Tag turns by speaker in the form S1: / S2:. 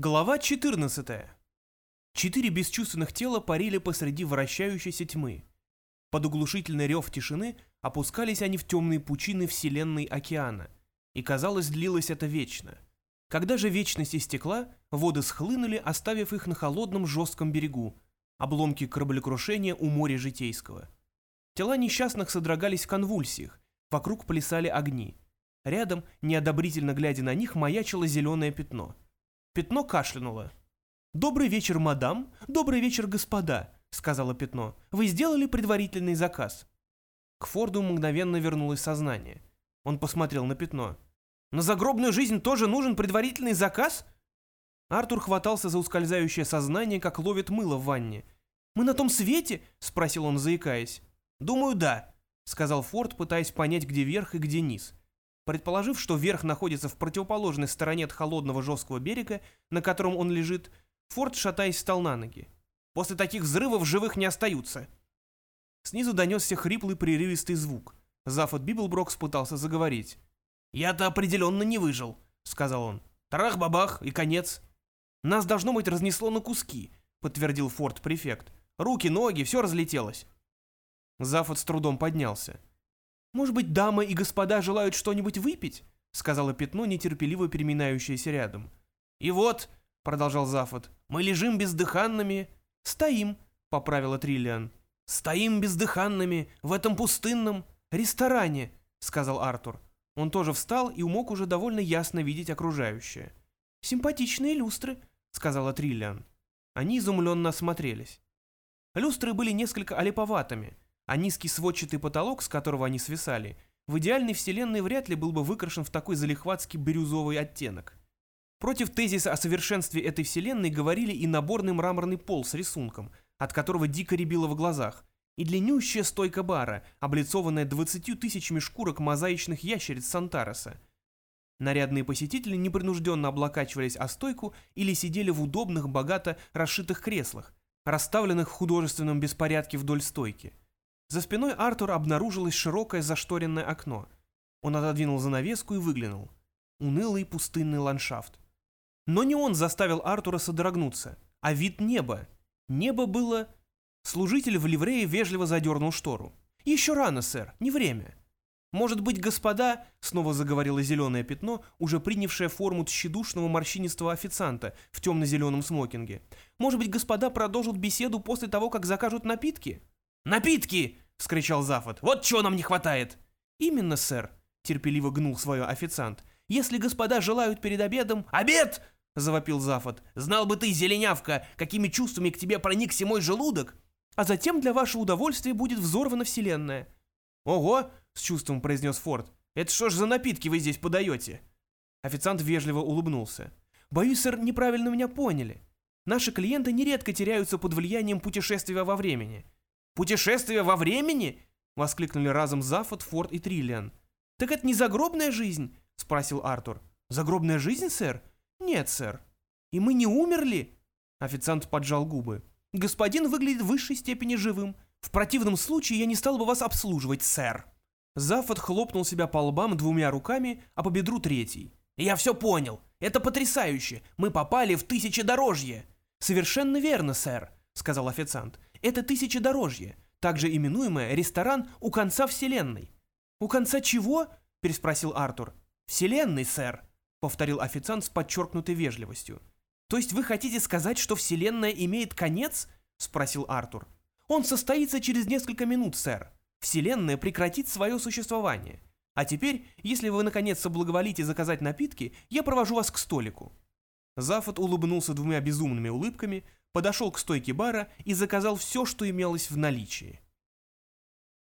S1: Глава 14. Четыре бесчувственных тела парили посреди вращающейся тьмы. Под углушительный рев тишины опускались они в темные пучины вселенной океана, и, казалось, длилось это вечно. Когда же вечность истекла, воды схлынули, оставив их на холодном жестком берегу, обломки кораблекрушения у моря житейского. Тела несчастных содрогались в конвульсиях, вокруг плясали огни. Рядом, неодобрительно глядя на них, маячило зеленое пятно — Пятно кашлянуло. «Добрый вечер, мадам. Добрый вечер, господа», — сказала Пятно. «Вы сделали предварительный заказ». К Форду мгновенно вернулось сознание. Он посмотрел на Пятно. «На загробную жизнь тоже нужен предварительный заказ?» Артур хватался за ускользающее сознание, как ловит мыло в ванне. «Мы на том свете?» — спросил он, заикаясь. «Думаю, да», — сказал Форд, пытаясь понять, где верх и где низ. Предположив, что верх находится в противоположной стороне от холодного жесткого берега, на котором он лежит, Форд, шатаясь, встал на ноги. «После таких взрывов живых не остаются!» Снизу донесся хриплый прерывистый звук. Зафот Библброкс пытался заговорить. «Я-то определенно не выжил», — сказал он. «Тарах-бабах, и конец». «Нас, должно быть, разнесло на куски», — подтвердил Форд-префект. «Руки, ноги, все разлетелось». Зафот с трудом поднялся. «Может быть, дамы и господа желают что-нибудь выпить?» — сказала пятно, нетерпеливо переминающееся рядом. «И вот», — продолжал Зафот, — «мы лежим бездыханными». «Стоим», — поправила Триллиан. «Стоим бездыханными в этом пустынном ресторане», — сказал Артур. Он тоже встал и мог уже довольно ясно видеть окружающее. «Симпатичные люстры», — сказала Триллиан. Они изумленно осмотрелись. Люстры были несколько олиповатыми — а низкий сводчатый потолок, с которого они свисали, в идеальной вселенной вряд ли был бы выкрашен в такой залихватский бирюзовый оттенок. Против тезиса о совершенстве этой вселенной говорили и наборный мраморный пол с рисунком, от которого дико рябило в глазах, и длиннющая стойка бара, облицованная двадцатью тысячами шкурок мозаичных ящериц Сантароса. Нарядные посетители непринужденно облокачивались о стойку или сидели в удобных, богато расшитых креслах, расставленных в художественном беспорядке вдоль стойки. За спиной Артура обнаружилось широкое зашторенное окно. Он отодвинул занавеску и выглянул. Унылый пустынный ландшафт. Но не он заставил Артура содрогнуться, а вид неба. Небо было... Служитель в ливрее вежливо задернул штору. «Еще рано, сэр, не время». «Может быть, господа...» — снова заговорило зеленое пятно, уже принявшее форму тщедушного морщинистого официанта в темно-зеленом смокинге. «Может быть, господа продолжат беседу после того, как закажут напитки?» «Напитки!» — вскричал Зафот. «Вот чего нам не хватает!» «Именно, сэр», — терпеливо гнул свое официант. «Если господа желают перед обедом...» «Обед!» — завопил Зафот. «Знал бы ты, зеленявка, какими чувствами к тебе проникся мой желудок!» «А затем для вашего удовольствия будет взорвана вселенная». «Ого!» — с чувством произнес Форд. «Это что ж за напитки вы здесь подаете?» Официант вежливо улыбнулся. «Боюсь, сэр, неправильно меня поняли. Наши клиенты нередко теряются под влиянием путешествия во времени. «Путешествие во времени?» — воскликнули разом Зафот, Форд и Триллиан. «Так это не загробная жизнь?» — спросил Артур. «Загробная жизнь, сэр?» «Нет, сэр». «И мы не умерли?» Официант поджал губы. «Господин выглядит в высшей степени живым. В противном случае я не стал бы вас обслуживать, сэр». Зафот хлопнул себя по лбам двумя руками, а по бедру третий. «Я все понял. Это потрясающе. Мы попали в тысячедорожье». «Совершенно верно, сэр», — сказал официант. Это тысячедорожье, также именуемое ресторан у конца вселенной. «У конца чего?» – переспросил Артур. «Вселенной, сэр», – повторил официант с подчеркнутой вежливостью. «То есть вы хотите сказать, что вселенная имеет конец?» – спросил Артур. «Он состоится через несколько минут, сэр. Вселенная прекратит свое существование. А теперь, если вы наконец соблаговолите заказать напитки, я провожу вас к столику». Зафот улыбнулся двумя безумными улыбками, подошел к стойке бара и заказал все, что имелось в наличии.